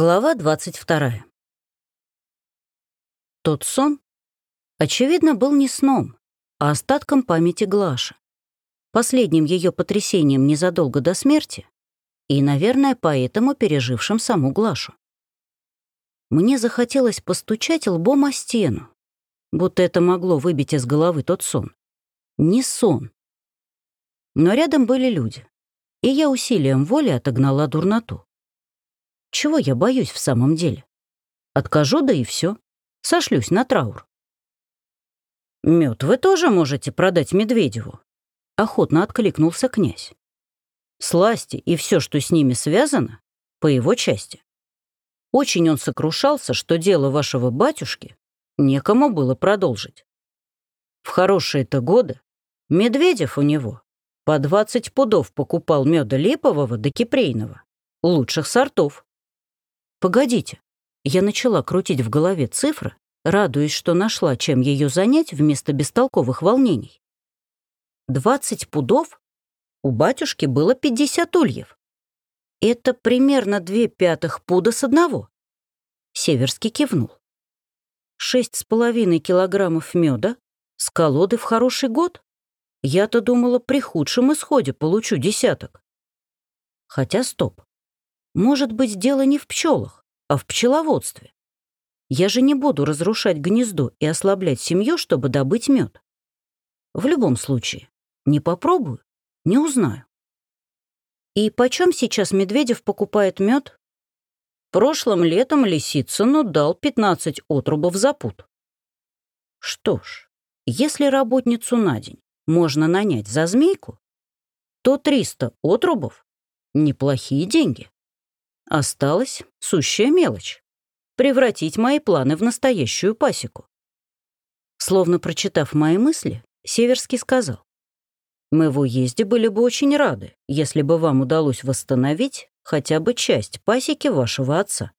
Глава 22. Тот сон, очевидно, был не сном, а остатком памяти Глаши, последним ее потрясением незадолго до смерти и, наверное, поэтому пережившим саму Глашу. Мне захотелось постучать лбом о стену, будто это могло выбить из головы тот сон. Не сон. Но рядом были люди, и я усилием воли отогнала дурноту. Чего я боюсь в самом деле? Откажу, да и все. Сошлюсь на траур. Мед вы тоже можете продать Медведеву? Охотно откликнулся князь. Сласти и все, что с ними связано, по его части. Очень он сокрушался, что дело вашего батюшки некому было продолжить. В хорошие-то годы Медведев у него по 20 пудов покупал меда липового до кипрейного, лучших сортов. Погодите, я начала крутить в голове цифры, радуясь, что нашла, чем ее занять вместо бестолковых волнений. Двадцать пудов? У батюшки было пятьдесят ульев. Это примерно две пятых пуда с одного. Северский кивнул. Шесть с половиной килограммов меда с колоды в хороший год? Я-то думала, при худшем исходе получу десяток. Хотя стоп. Может быть, дело не в пчелах, а в пчеловодстве. Я же не буду разрушать гнездо и ослаблять семью, чтобы добыть мед. В любом случае, не попробую, не узнаю. И почем сейчас Медведев покупает мед? Прошлым летом Лисицыну дал 15 отрубов за пуд. Что ж, если работницу на день можно нанять за змейку, то 300 отрубов — неплохие деньги. Осталась сущая мелочь — превратить мои планы в настоящую пасеку. Словно прочитав мои мысли, Северский сказал, «Мы в уезде были бы очень рады, если бы вам удалось восстановить хотя бы часть пасеки вашего отца».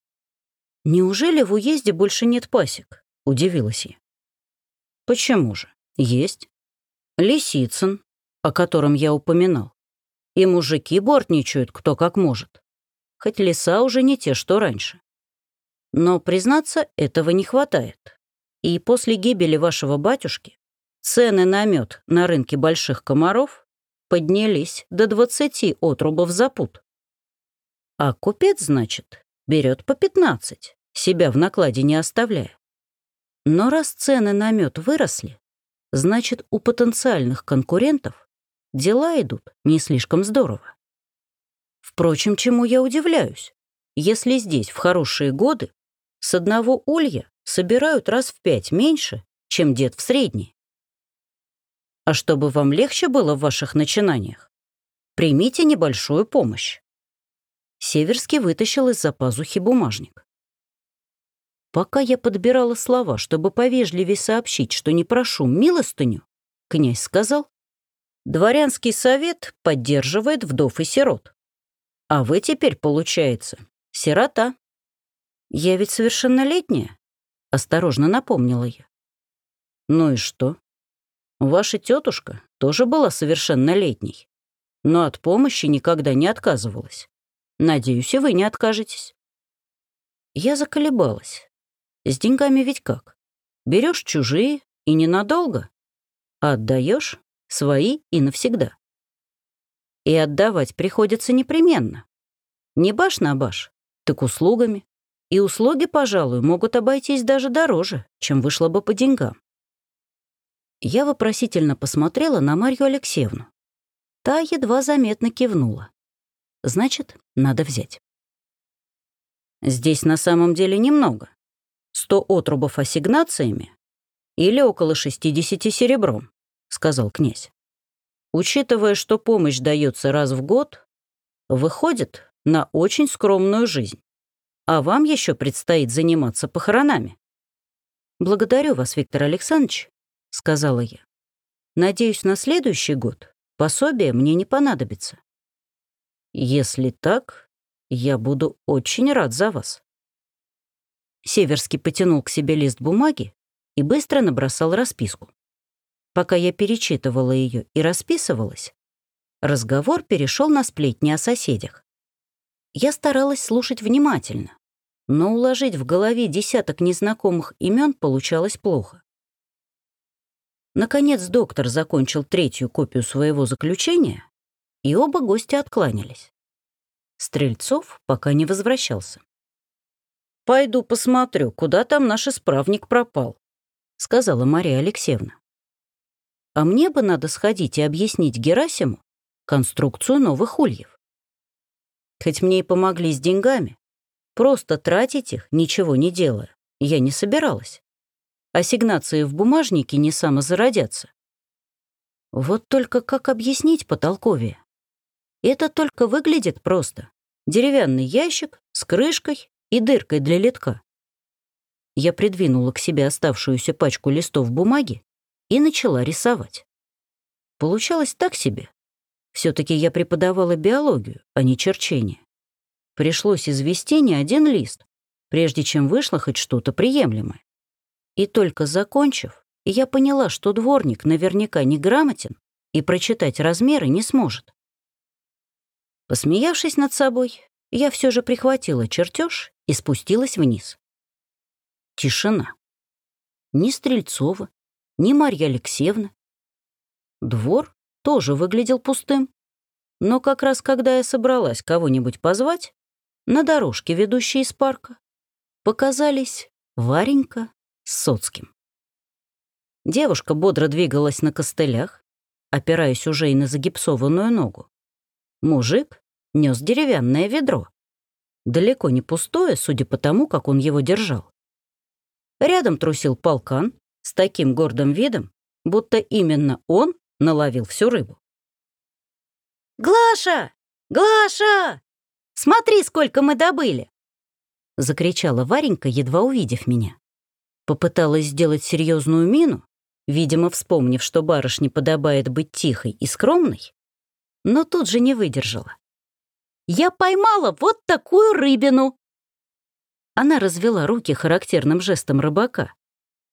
«Неужели в уезде больше нет пасек?» — удивилась я. «Почему же? Есть. Лисицын, о котором я упоминал. И мужики бортничают кто как может хоть леса уже не те, что раньше. Но, признаться, этого не хватает. И после гибели вашего батюшки цены на мед на рынке больших комаров поднялись до 20 отрубов за пуд. А купец, значит, берет по 15, себя в накладе не оставляя. Но раз цены на мед выросли, значит, у потенциальных конкурентов дела идут не слишком здорово. Впрочем, чему я удивляюсь? Если здесь в хорошие годы с одного улья собирают раз в пять меньше, чем дед в средней. А чтобы вам легче было в ваших начинаниях, примите небольшую помощь. Северский вытащил из-за пазухи бумажник. Пока я подбирала слова, чтобы повежливее сообщить, что не прошу милостыню, князь сказал, «Дворянский совет поддерживает вдов и сирот. А вы теперь, получается, сирота. Я ведь совершеннолетняя, осторожно напомнила я. Ну и что? Ваша тетушка тоже была совершеннолетней, но от помощи никогда не отказывалась. Надеюсь, и вы не откажетесь. Я заколебалась. С деньгами ведь как? Берешь чужие и ненадолго, а отдаешь свои и навсегда. И отдавать приходится непременно. Не баш на баш, так услугами. И услуги, пожалуй, могут обойтись даже дороже, чем вышло бы по деньгам. Я вопросительно посмотрела на Марью Алексеевну. Та едва заметно кивнула. Значит, надо взять. Здесь на самом деле немного. Сто отрубов ассигнациями или около 60 серебром, сказал князь. Учитывая, что помощь дается раз в год, выходит на очень скромную жизнь. А вам еще предстоит заниматься похоронами. «Благодарю вас, Виктор Александрович», — сказала я. «Надеюсь, на следующий год пособие мне не понадобится». «Если так, я буду очень рад за вас». Северский потянул к себе лист бумаги и быстро набросал расписку. Пока я перечитывала ее и расписывалась, разговор перешел на сплетни о соседях. Я старалась слушать внимательно, но уложить в голове десяток незнакомых имен получалось плохо. Наконец доктор закончил третью копию своего заключения, и оба гостя откланялись. Стрельцов пока не возвращался. «Пойду посмотрю, куда там наш исправник пропал», — сказала Мария Алексеевна. «А мне бы надо сходить и объяснить Герасиму конструкцию новых ульев. Хоть мне и помогли с деньгами, просто тратить их, ничего не делая, я не собиралась. Ассигнации в бумажнике не самозародятся. Вот только как объяснить потолковее? Это только выглядит просто. Деревянный ящик с крышкой и дыркой для литка. Я придвинула к себе оставшуюся пачку листов бумаги и начала рисовать. Получалось так себе. все таки я преподавала биологию, а не черчение. Пришлось извести не один лист, прежде чем вышло хоть что-то приемлемое. И только закончив, я поняла, что дворник наверняка неграмотен и прочитать размеры не сможет. Посмеявшись над собой, я все же прихватила чертеж и спустилась вниз. Тишина. Ни Стрельцова, ни Марья Алексеевна. Двор тоже выглядел пустым. Но как раз когда я собралась кого-нибудь позвать, на дорожке, ведущей из парка, показались Варенька с Соцким. Девушка бодро двигалась на костылях, опираясь уже и на загипсованную ногу. Мужик нес деревянное ведро. Далеко не пустое, судя по тому, как он его держал. Рядом трусил полкан с таким гордым видом, будто именно он наловил всю рыбу. «Глаша! Глаша! Смотри, сколько мы добыли!» Закричала Варенька, едва увидев меня. Попыталась сделать серьезную мину, видимо, вспомнив, что барышне подобает быть тихой и скромной, но тут же не выдержала. «Я поймала вот такую рыбину!» Она развела руки характерным жестом рыбака,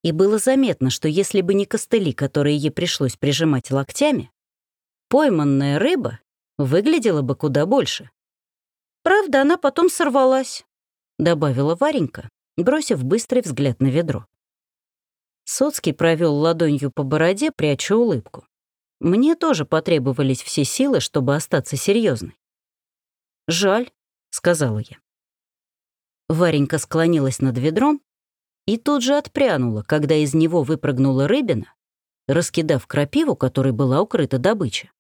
и было заметно, что если бы не костыли, которые ей пришлось прижимать локтями, пойманная рыба выглядела бы куда больше. «Правда, она потом сорвалась», — добавила Варенька, бросив быстрый взгляд на ведро. Соцкий провел ладонью по бороде, пряча улыбку. Мне тоже потребовались все силы, чтобы остаться серьезной. «Жаль», — сказала я. Варенька склонилась над ведром и тут же отпрянула, когда из него выпрыгнула рыбина, раскидав крапиву, которой была укрыта добыча.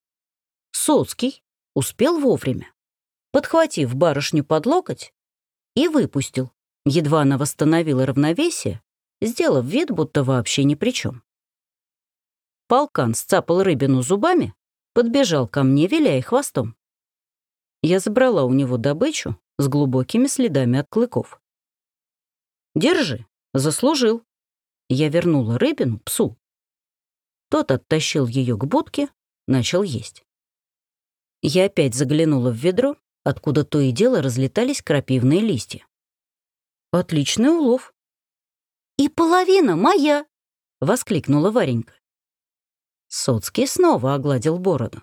Соцкий успел вовремя, подхватив барышню под локоть и выпустил, едва она восстановила равновесие, сделав вид, будто вообще ни при чем. Полкан сцапал рыбину зубами, подбежал ко мне, виляя хвостом. Я забрала у него добычу с глубокими следами от клыков. «Держи, заслужил». Я вернула рыбину псу. Тот оттащил ее к будке, начал есть. Я опять заглянула в ведро, откуда то и дело разлетались крапивные листья. «Отличный улов». «И половина моя!» — воскликнула Варенька. Соцкий снова огладил бороду.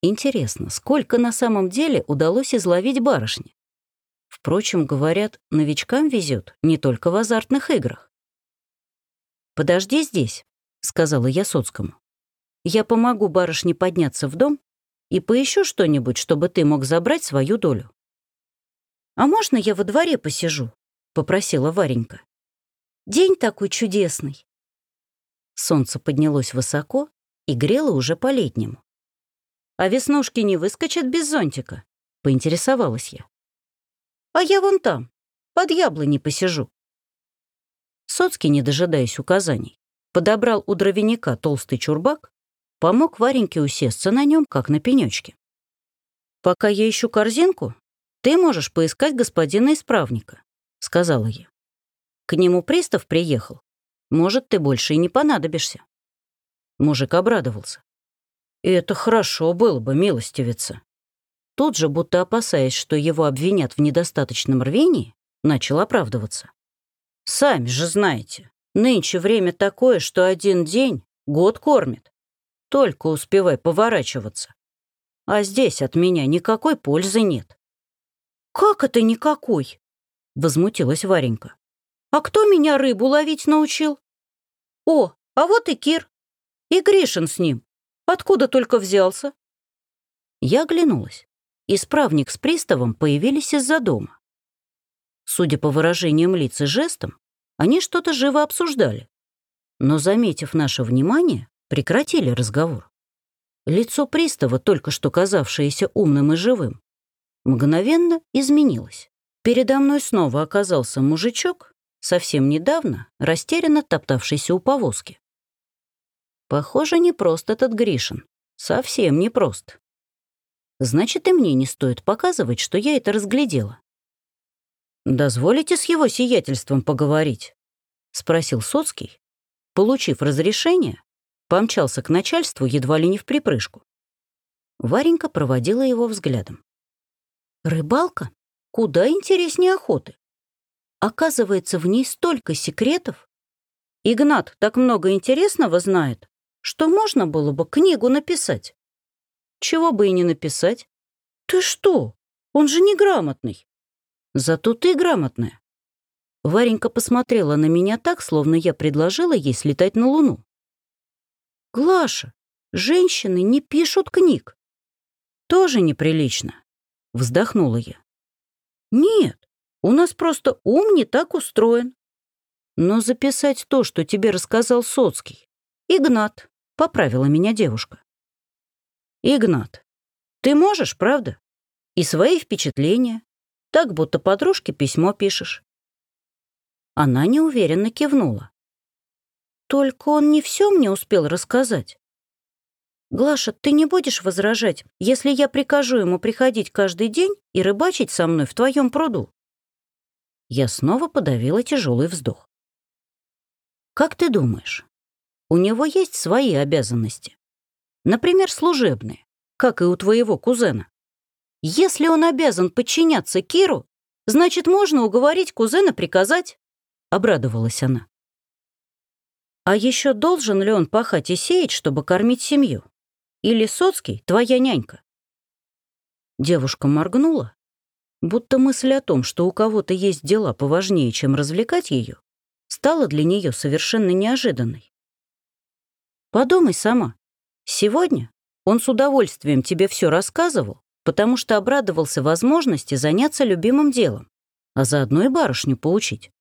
Интересно, сколько на самом деле удалось изловить барышни? Впрочем, говорят, новичкам везет не только в азартных играх. «Подожди здесь», — сказала я Соцкому. «Я помогу барышне подняться в дом и поищу что-нибудь, чтобы ты мог забрать свою долю». «А можно я во дворе посижу?» — попросила Варенька. «День такой чудесный». Солнце поднялось высоко и грело уже по-летнему. «А веснушки не выскочат без зонтика?» — поинтересовалась я. «А я вон там, под яблони посижу». Соцкий, не дожидаясь указаний, подобрал у дровяника толстый чурбак, помог Вареньке усесться на нем, как на пенечке. «Пока я ищу корзинку, ты можешь поискать господина исправника», — сказала я. «К нему пристав приехал, может, ты больше и не понадобишься». Мужик обрадовался. «Это хорошо было бы, милостивица». Тут же, будто опасаясь, что его обвинят в недостаточном рвении, начал оправдываться. «Сами же знаете, нынче время такое, что один день год кормит. Только успевай поворачиваться. А здесь от меня никакой пользы нет». «Как это никакой?» возмутилась Варенька. «А кто меня рыбу ловить научил?» «О, а вот и Кир. И Гришин с ним. Откуда только взялся?» Я оглянулась. Исправник с приставом появились из-за дома. Судя по выражениям лиц и жестам, они что-то живо обсуждали. Но, заметив наше внимание, прекратили разговор. Лицо пристава, только что казавшееся умным и живым, мгновенно изменилось. Передо мной снова оказался мужичок, совсем недавно растерянно топтавшийся у повозки. Похоже, не прост этот Гришин. Совсем не прост. Значит, и мне не стоит показывать, что я это разглядела. «Дозволите с его сиятельством поговорить?» — спросил Соцкий. Получив разрешение, помчался к начальству едва ли не в припрыжку. Варенька проводила его взглядом. «Рыбалка? Куда интереснее охоты. Оказывается, в ней столько секретов. Игнат так много интересного знает, что можно было бы книгу написать. Чего бы и не написать. Ты что? Он же неграмотный. Зато ты грамотная. Варенька посмотрела на меня так, словно я предложила ей слетать на Луну. «Глаша, женщины не пишут книг». «Тоже неприлично», — вздохнула я. «Нет, у нас просто ум не так устроен. Но записать то, что тебе рассказал Соцкий. Игнат, поправила меня девушка. Игнат, ты можешь, правда? И свои впечатления. Так, будто подружке письмо пишешь. Она неуверенно кивнула. Только он не все мне успел рассказать. «Глаша, ты не будешь возражать, если я прикажу ему приходить каждый день и рыбачить со мной в твоем пруду?» Я снова подавила тяжелый вздох. «Как ты думаешь, у него есть свои обязанности? Например, служебные, как и у твоего кузена. Если он обязан подчиняться Киру, значит, можно уговорить кузена приказать», — обрадовалась она. «А еще должен ли он пахать и сеять, чтобы кормить семью?» Или Соцкий — твоя нянька?» Девушка моргнула, будто мысль о том, что у кого-то есть дела поважнее, чем развлекать ее, стала для нее совершенно неожиданной. «Подумай сама. Сегодня он с удовольствием тебе все рассказывал, потому что обрадовался возможности заняться любимым делом, а заодно и барышню поучить.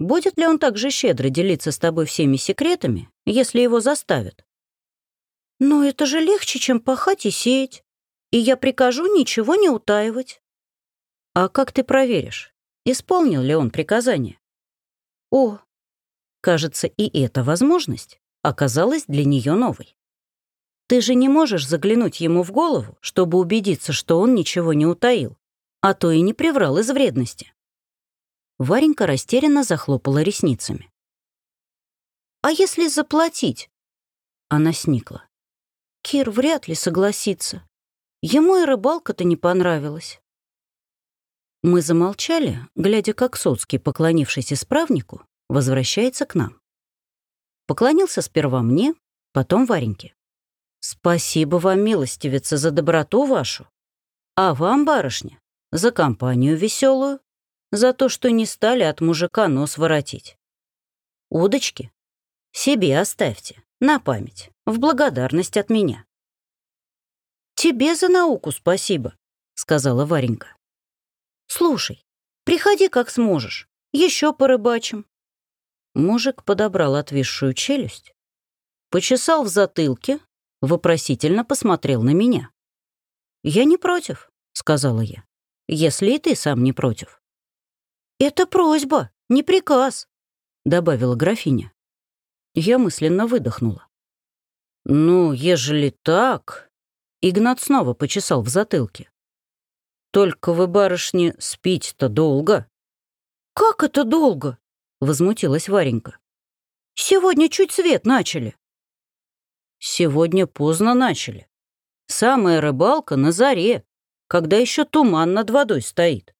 Будет ли он так же щедро делиться с тобой всеми секретами, если его заставят? «Но это же легче, чем пахать и сеять, и я прикажу ничего не утаивать». «А как ты проверишь, исполнил ли он приказание?» «О, кажется, и эта возможность оказалась для нее новой. Ты же не можешь заглянуть ему в голову, чтобы убедиться, что он ничего не утаил, а то и не приврал из вредности». Варенька растерянно захлопала ресницами. «А если заплатить?» Она сникла. Кир вряд ли согласится. Ему и рыбалка-то не понравилась. Мы замолчали, глядя, как Соцкий, поклонившись исправнику, возвращается к нам. Поклонился сперва мне, потом Вареньке. «Спасибо вам, милостивица, за доброту вашу. А вам, барышня, за компанию веселую, за то, что не стали от мужика нос воротить. Удочки себе оставьте, на память в благодарность от меня. «Тебе за науку спасибо», — сказала Варенька. «Слушай, приходи как сможешь, еще порыбачим». Мужик подобрал отвисшую челюсть, почесал в затылке, вопросительно посмотрел на меня. «Я не против», — сказала я, — «если и ты сам не против». «Это просьба, не приказ», — добавила графиня. Я мысленно выдохнула. «Ну, ежели так...» Игнат снова почесал в затылке. «Только вы, барышни, спить-то долго». «Как это долго?» — возмутилась Варенька. «Сегодня чуть свет начали». «Сегодня поздно начали. Самая рыбалка на заре, когда еще туман над водой стоит.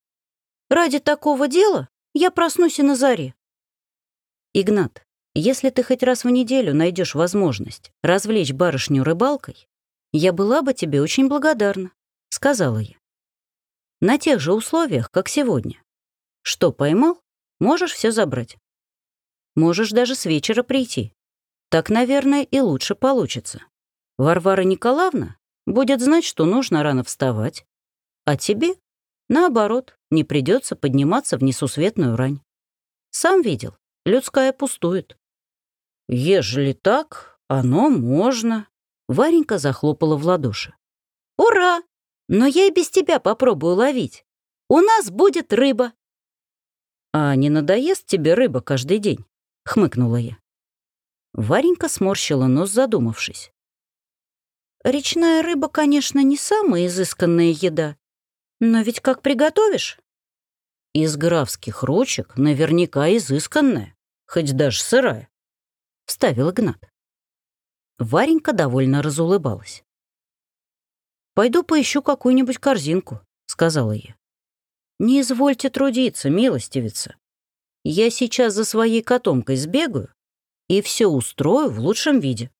Ради такого дела я проснусь и на заре». «Игнат, если ты хоть раз в неделю найдешь возможность развлечь барышню рыбалкой, я была бы тебе очень благодарна», — сказала я. «На тех же условиях, как сегодня. Что поймал, можешь все забрать. Можешь даже с вечера прийти. Так, наверное, и лучше получится. Варвара Николаевна будет знать, что нужно рано вставать, а тебе, наоборот, не придется подниматься в несусветную рань. Сам видел, людская пустует. Ежели так, оно можно. Варенька захлопала в ладоши. Ура! Но я и без тебя попробую ловить. У нас будет рыба. А не надоест тебе рыба каждый день? Хмыкнула я. Варенька сморщила нос, задумавшись. Речная рыба, конечно, не самая изысканная еда, но ведь как приготовишь? Из графских ручек наверняка изысканная, хоть даже сырая, — вставил Игнат. Варенька довольно разулыбалась. «Пойду поищу какую-нибудь корзинку», — сказала я. «Не извольте трудиться, милостивица. Я сейчас за своей котомкой сбегаю и все устрою в лучшем виде».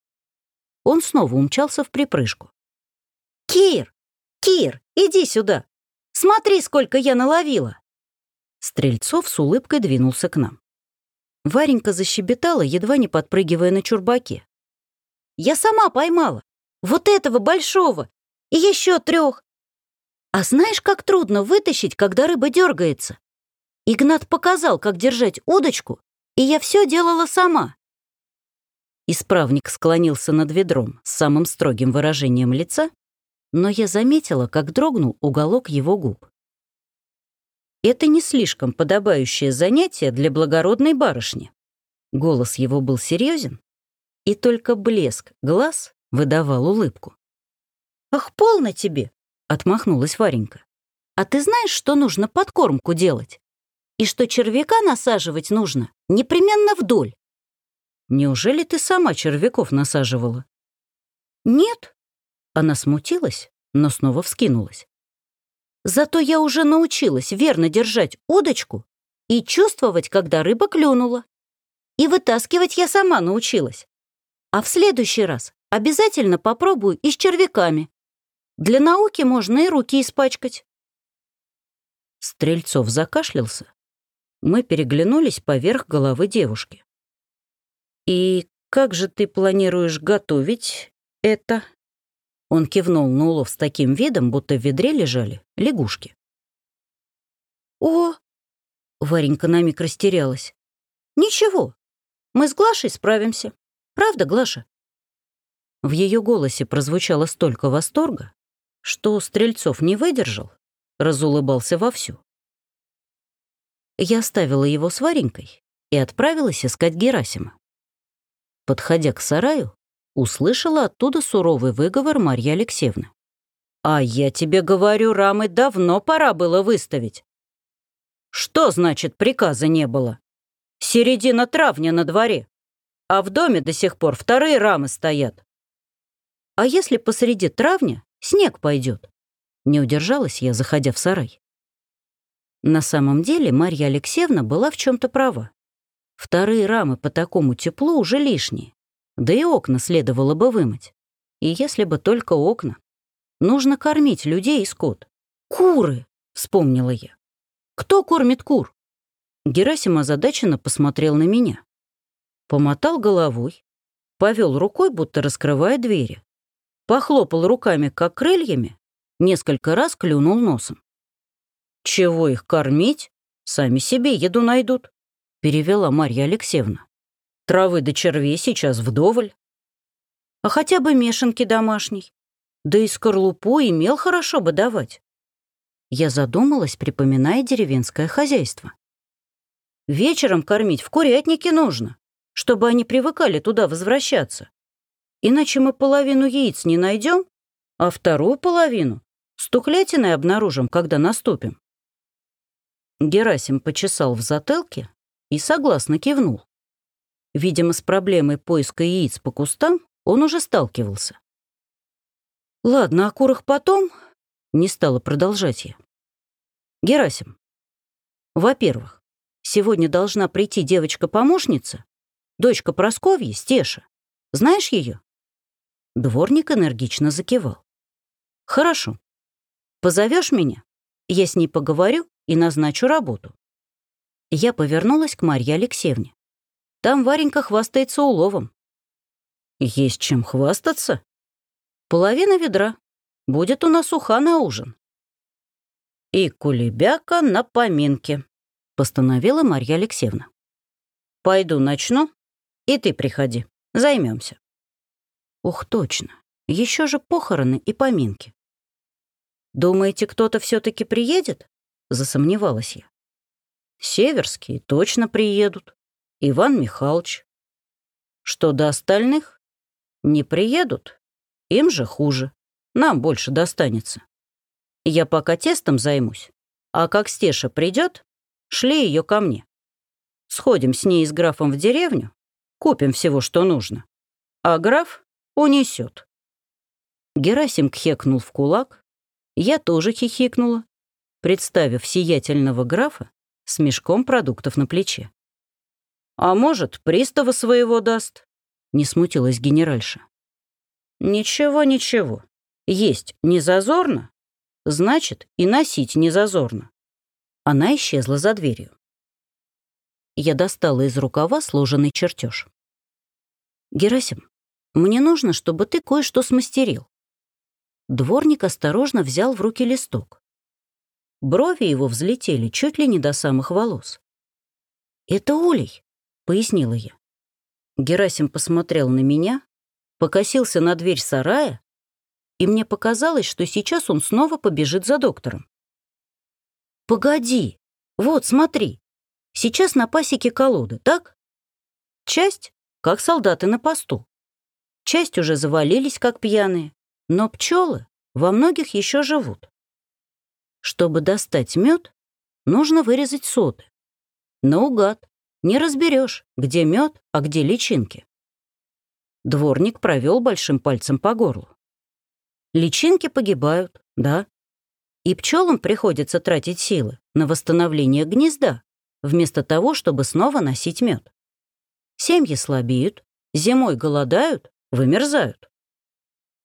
Он снова умчался в припрыжку. «Кир! Кир, иди сюда! Смотри, сколько я наловила!» Стрельцов с улыбкой двинулся к нам. Варенька защебетала, едва не подпрыгивая на чурбаке. «Я сама поймала! Вот этого большого! И еще трех! А знаешь, как трудно вытащить, когда рыба дергается? Игнат показал, как держать удочку, и я все делала сама. Исправник склонился над ведром с самым строгим выражением лица, но я заметила, как дрогнул уголок его губ. Это не слишком подобающее занятие для благородной барышни. Голос его был серьезен, и только блеск глаз выдавал улыбку. «Ах, полно тебе!» — отмахнулась Варенька. «А ты знаешь, что нужно подкормку делать? И что червяка насаживать нужно непременно вдоль?» Неужели ты сама червяков насаживала? Нет. Она смутилась, но снова вскинулась. Зато я уже научилась верно держать удочку и чувствовать, когда рыба клюнула. И вытаскивать я сама научилась. А в следующий раз обязательно попробую и с червяками. Для науки можно и руки испачкать. Стрельцов закашлялся. Мы переглянулись поверх головы девушки. «И как же ты планируешь готовить это?» Он кивнул на улов с таким видом, будто в ведре лежали лягушки. «О!» — Варенька на миг растерялась. «Ничего, мы с Глашей справимся. Правда, Глаша?» В ее голосе прозвучало столько восторга, что Стрельцов не выдержал, разулыбался вовсю. Я оставила его с Варенькой и отправилась искать Герасима. Подходя к сараю, услышала оттуда суровый выговор Марьи Алексеевны. «А я тебе говорю, рамы давно пора было выставить». «Что значит приказа не было? Середина травня на дворе, а в доме до сих пор вторые рамы стоят». «А если посреди травня снег пойдет?» Не удержалась я, заходя в сарай. На самом деле Марья Алексеевна была в чем то права. Вторые рамы по такому теплу уже лишние. Да и окна следовало бы вымыть. И если бы только окна. Нужно кормить людей и скот. «Куры!» — вспомнила я. «Кто кормит кур?» Герасим озадаченно посмотрел на меня. Помотал головой, повел рукой, будто раскрывая двери. Похлопал руками, как крыльями, несколько раз клюнул носом. «Чего их кормить? Сами себе еду найдут» перевела Марья Алексеевна. Травы до червей сейчас вдоволь. А хотя бы мешанки домашней. Да и скорлупу и мел хорошо бы давать. Я задумалась, припоминая деревенское хозяйство. Вечером кормить в курятнике нужно, чтобы они привыкали туда возвращаться. Иначе мы половину яиц не найдем, а вторую половину с тухлятиной обнаружим, когда наступим. Герасим почесал в затылке, и согласно кивнул. Видимо, с проблемой поиска яиц по кустам он уже сталкивался. «Ладно, о курах потом», — не стала продолжать я. «Герасим, во-первых, сегодня должна прийти девочка-помощница, дочка Просковьи, Стеша. Знаешь ее? Дворник энергично закивал. «Хорошо. Позовешь меня, я с ней поговорю и назначу работу. Я повернулась к Марье Алексеевне. Там Варенька хвастается уловом. Есть чем хвастаться? Половина ведра. Будет у нас уха на ужин. И кулебяка на поминке, постановила Марья Алексеевна. Пойду начну, и ты приходи, займемся. Ух, точно. Еще же похороны и поминки. Думаете, кто-то все-таки приедет? Засомневалась я. Северские точно приедут. Иван Михайлович. Что до остальных? Не приедут. Им же хуже. Нам больше достанется. Я пока тестом займусь. А как Стеша придет, шли ее ко мне. Сходим с ней и с графом в деревню, купим всего, что нужно. А граф унесет. Герасим кхекнул в кулак. Я тоже хихикнула, представив сиятельного графа с мешком продуктов на плече. «А может, пристава своего даст?» — не смутилась генеральша. «Ничего, ничего. Есть не зазорно, значит, и носить не зазорно». Она исчезла за дверью. Я достала из рукава сложенный чертеж. «Герасим, мне нужно, чтобы ты кое-что смастерил». Дворник осторожно взял в руки листок. Брови его взлетели чуть ли не до самых волос. «Это улей», — пояснила я. Герасим посмотрел на меня, покосился на дверь сарая, и мне показалось, что сейчас он снова побежит за доктором. «Погоди! Вот, смотри! Сейчас на пасеке колоды, так? Часть, как солдаты на посту. Часть уже завалились, как пьяные, но пчелы во многих еще живут. Чтобы достать мед, нужно вырезать соты. Наугад. Не разберешь, где мед, а где личинки. Дворник провел большим пальцем по горлу. Личинки погибают, да. И пчелам приходится тратить силы на восстановление гнезда, вместо того, чтобы снова носить мед. Семьи слабеют, зимой голодают, вымерзают.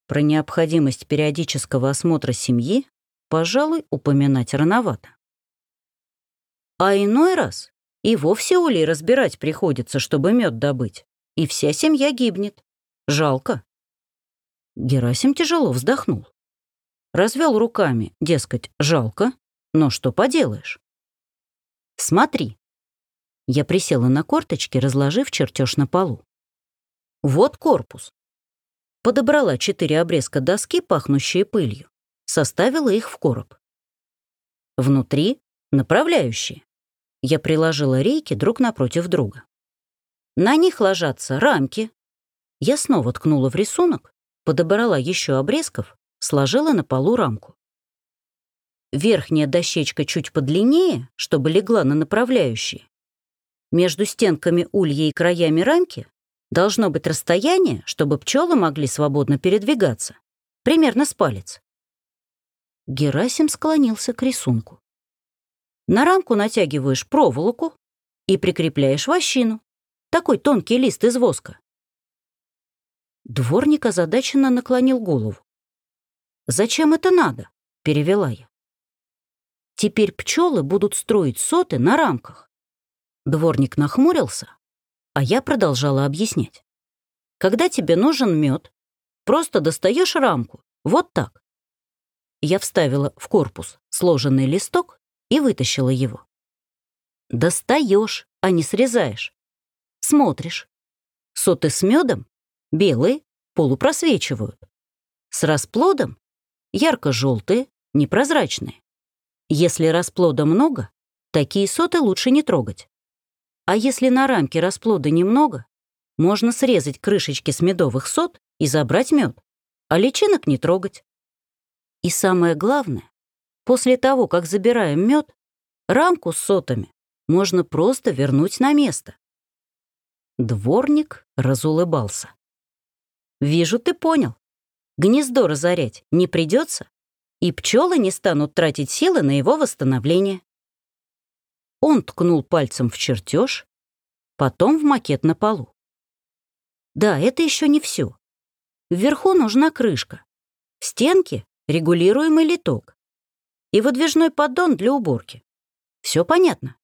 Про необходимость периодического осмотра семьи пожалуй, упоминать рановато. А иной раз и вовсе улей разбирать приходится, чтобы мед добыть, и вся семья гибнет. Жалко. Герасим тяжело вздохнул. Развел руками, дескать, жалко, но что поделаешь. Смотри. Я присела на корточки, разложив чертеж на полу. Вот корпус. Подобрала четыре обрезка доски, пахнущие пылью составила их в короб. Внутри — направляющие. Я приложила рейки друг напротив друга. На них ложатся рамки. Я снова ткнула в рисунок, подобрала еще обрезков, сложила на полу рамку. Верхняя дощечка чуть подлиннее, чтобы легла на направляющие. Между стенками улья и краями рамки должно быть расстояние, чтобы пчелы могли свободно передвигаться, примерно с палец. Герасим склонился к рисунку. На рамку натягиваешь проволоку и прикрепляешь вощину. Такой тонкий лист из воска. Дворник озадаченно наклонил голову. «Зачем это надо?» — перевела я. «Теперь пчелы будут строить соты на рамках». Дворник нахмурился, а я продолжала объяснять. «Когда тебе нужен мед, просто достаешь рамку, вот так, я вставила в корпус сложенный листок и вытащила его. Достаешь, а не срезаешь. Смотришь. Соты с медом белые, полупросвечивают. С расплодом ярко-желтые, непрозрачные. Если расплода много, такие соты лучше не трогать. А если на рамке расплода немного, можно срезать крышечки с медовых сот и забрать мед, а личинок не трогать. И самое главное, после того, как забираем мед, рамку с сотами можно просто вернуть на место. Дворник разулыбался. «Вижу, ты понял. Гнездо разорять не придется, и пчелы не станут тратить силы на его восстановление». Он ткнул пальцем в чертеж, потом в макет на полу. Да, это еще не все. Вверху нужна крышка. В стенке регулируемый литок и выдвижной поддон для уборки. Все понятно?